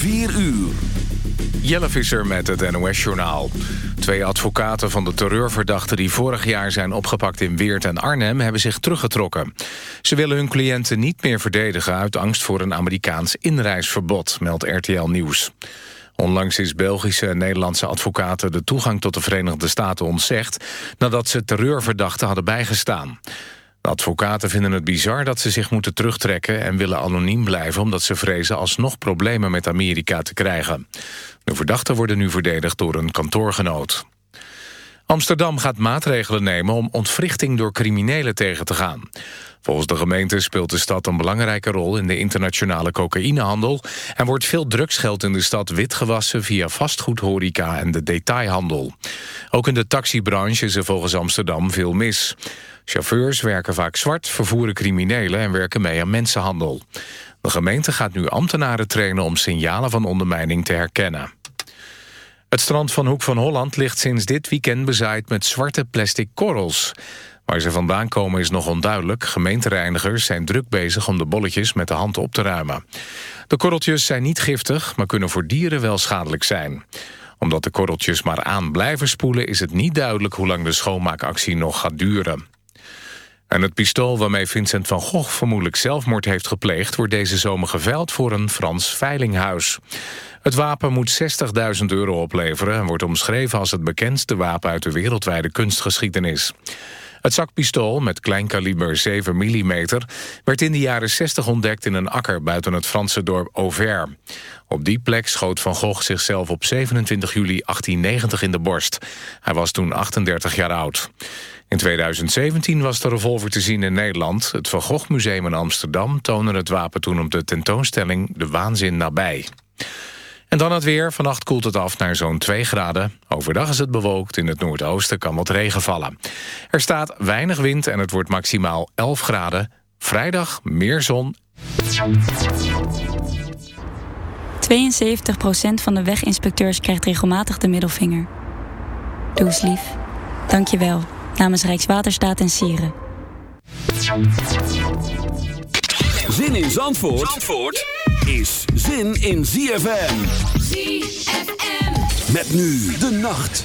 4 uur. Jelle Visser met het NOS-journaal. Twee advocaten van de terreurverdachten die vorig jaar zijn opgepakt in Weert en Arnhem hebben zich teruggetrokken. Ze willen hun cliënten niet meer verdedigen uit angst voor een Amerikaans inreisverbod, meldt RTL Nieuws. Onlangs is Belgische en Nederlandse advocaten de toegang tot de Verenigde Staten ontzegd nadat ze terreurverdachten hadden bijgestaan. Advocaten vinden het bizar dat ze zich moeten terugtrekken... en willen anoniem blijven omdat ze vrezen alsnog problemen met Amerika te krijgen. De verdachten worden nu verdedigd door een kantoorgenoot. Amsterdam gaat maatregelen nemen om ontwrichting door criminelen tegen te gaan. Volgens de gemeente speelt de stad een belangrijke rol in de internationale cocaïnehandel... en wordt veel drugsgeld in de stad witgewassen via vastgoed, horeca en de detailhandel. Ook in de taxibranche is er volgens Amsterdam veel mis. Chauffeurs werken vaak zwart, vervoeren criminelen en werken mee aan mensenhandel. De gemeente gaat nu ambtenaren trainen om signalen van ondermijning te herkennen. Het strand van Hoek van Holland ligt sinds dit weekend bezaaid met zwarte plastic korrels. Waar ze vandaan komen is nog onduidelijk. Gemeentereinigers zijn druk bezig om de bolletjes met de hand op te ruimen. De korreltjes zijn niet giftig, maar kunnen voor dieren wel schadelijk zijn. Omdat de korreltjes maar aan blijven spoelen... is het niet duidelijk hoe lang de schoonmaakactie nog gaat duren. En het pistool waarmee Vincent van Gogh vermoedelijk zelfmoord heeft gepleegd... wordt deze zomer geveild voor een Frans veilinghuis. Het wapen moet 60.000 euro opleveren... en wordt omschreven als het bekendste wapen uit de wereldwijde kunstgeschiedenis. Het zakpistool met klein kaliber 7 mm werd in de jaren 60 ontdekt in een akker buiten het Franse dorp Auvers. Op die plek schoot Van Gogh zichzelf op 27 juli 1890 in de borst. Hij was toen 38 jaar oud. In 2017 was de revolver te zien in Nederland. Het Van Gogh Museum in Amsterdam toonde het wapen toen op de tentoonstelling De Waanzin nabij. En dan het weer. Vannacht koelt het af naar zo'n 2 graden. Overdag is het bewolkt. In het noordoosten kan wat regen vallen. Er staat weinig wind en het wordt maximaal 11 graden. Vrijdag meer zon. 72% van de weginspecteurs krijgt regelmatig de middelvinger. Doe eens lief. Dank je wel. Namens Rijkswaterstaat en Sieren. Zin in Zandvoort, Zandvoort is zin in ZFM. ZFM. Met nu de nacht.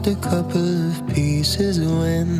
Lost a couple of pieces when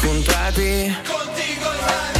Contrati Contigo